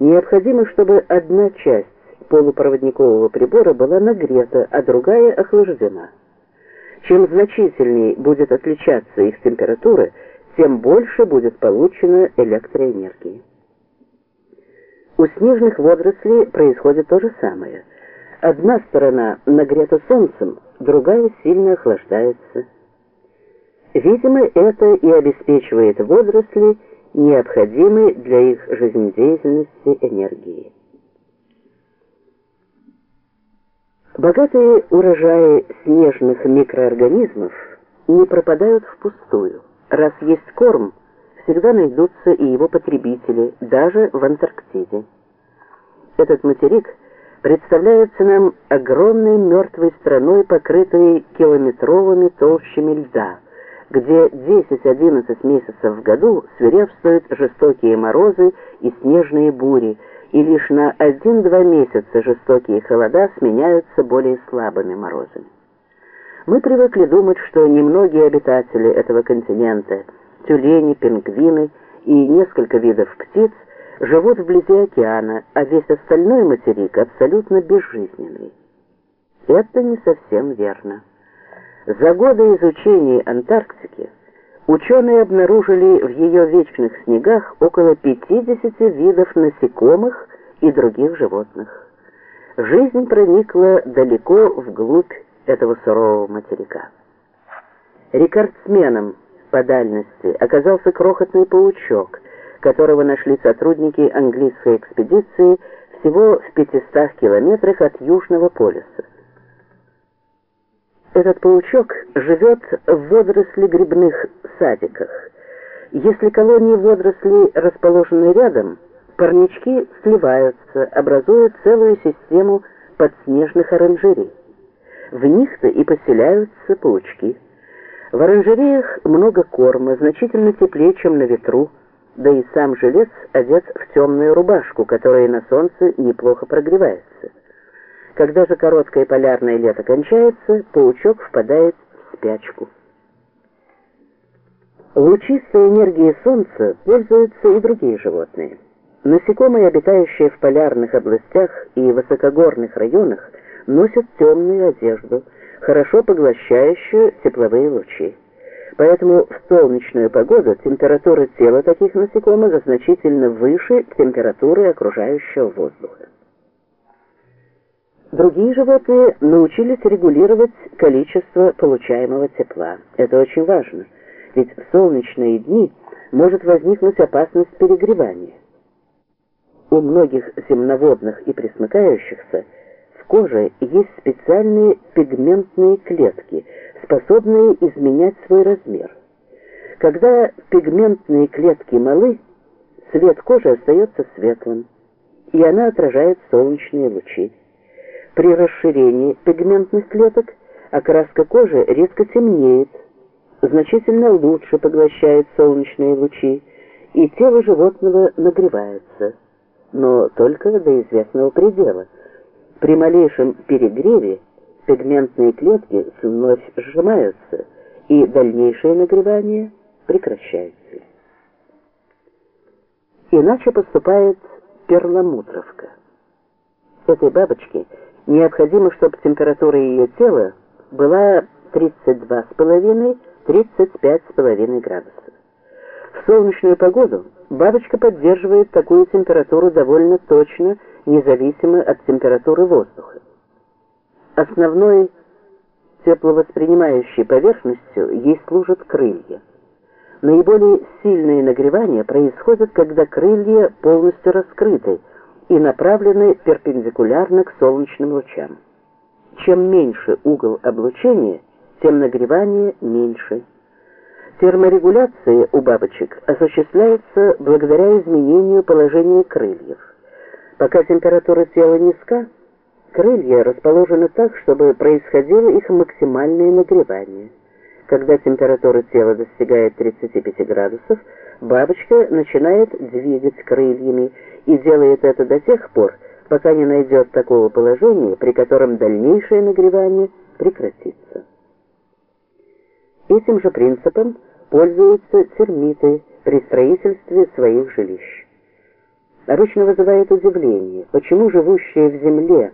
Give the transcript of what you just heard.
Необходимо, чтобы одна часть полупроводникового прибора была нагрета, а другая охлаждена. Чем значительнее будет отличаться их температура, тем больше будет получено электроэнергии. У снежных водорослей происходит то же самое. Одна сторона нагрета солнцем, другая сильно охлаждается. Видимо, это и обеспечивает водоросли необходимой для их жизнедеятельности энергии. Богатые урожаи снежных микроорганизмов не пропадают впустую. Раз есть корм, всегда найдутся и его потребители, даже в Антарктиде. Этот материк представляется нам огромной мертвой страной, покрытой километровыми толщами льда, где 10-11 месяцев в году свирепствуют жестокие морозы и снежные бури, и лишь на 1-2 месяца жестокие холода сменяются более слабыми морозами. Мы привыкли думать, что немногие обитатели этого континента, тюлени, пингвины и несколько видов птиц, живут вблизи океана, а весь остальной материк абсолютно безжизненный. Это не совсем верно. За годы изучения Антарктики Ученые обнаружили в ее вечных снегах около 50 видов насекомых и других животных. Жизнь проникла далеко вглубь этого сурового материка. Рекордсменом по дальности оказался крохотный паучок, которого нашли сотрудники английской экспедиции всего в 500 километрах от Южного полюса. Этот паучок живет в водоросли-грибных садиках. Если колонии водорослей расположены рядом, парнички сливаются, образуя целую систему подснежных оранжерей. В них-то и поселяются паучки. В оранжереях много корма, значительно теплее, чем на ветру, да и сам жилец одет в темную рубашку, которая на солнце неплохо прогревается. Когда же короткое полярное лето кончается, паучок впадает в спячку. Лучистой энергией солнца пользуются и другие животные. Насекомые, обитающие в полярных областях и высокогорных районах, носят темную одежду, хорошо поглощающую тепловые лучи. Поэтому в солнечную погоду температура тела таких насекомых значительно выше температуры окружающего воздуха. Другие животные научились регулировать количество получаемого тепла. Это очень важно, ведь в солнечные дни может возникнуть опасность перегревания. У многих земноводных и пресмыкающихся в коже есть специальные пигментные клетки, способные изменять свой размер. Когда пигментные клетки малы, цвет кожи остается светлым, и она отражает солнечные лучи. При расширении пигментных клеток окраска кожи резко темнеет, значительно лучше поглощает солнечные лучи, и тело животного нагревается, но только до известного предела. При малейшем перегреве пигментные клетки вновь сжимаются, и дальнейшее нагревание прекращается. Иначе поступает перламутровка. Этой бабочке – Необходимо, чтобы температура ее тела была 32,5-35,5 градусов. В солнечную погоду бабочка поддерживает такую температуру довольно точно, независимо от температуры воздуха. Основной тепловоспринимающей поверхностью ей служат крылья. Наиболее сильное нагревание происходит, когда крылья полностью раскрыты, и направлены перпендикулярно к солнечным лучам. Чем меньше угол облучения, тем нагревание меньше. Терморегуляция у бабочек осуществляется благодаря изменению положения крыльев. Пока температура тела низка, крылья расположены так, чтобы происходило их максимальное нагревание. Когда температура тела достигает 35 градусов, бабочка начинает двигать крыльями и делает это до тех пор, пока не найдет такого положения, при котором дальнейшее нагревание прекратится. Этим же принципом пользуются термиты при строительстве своих жилищ. обычно вызывает удивление, почему живущие в земле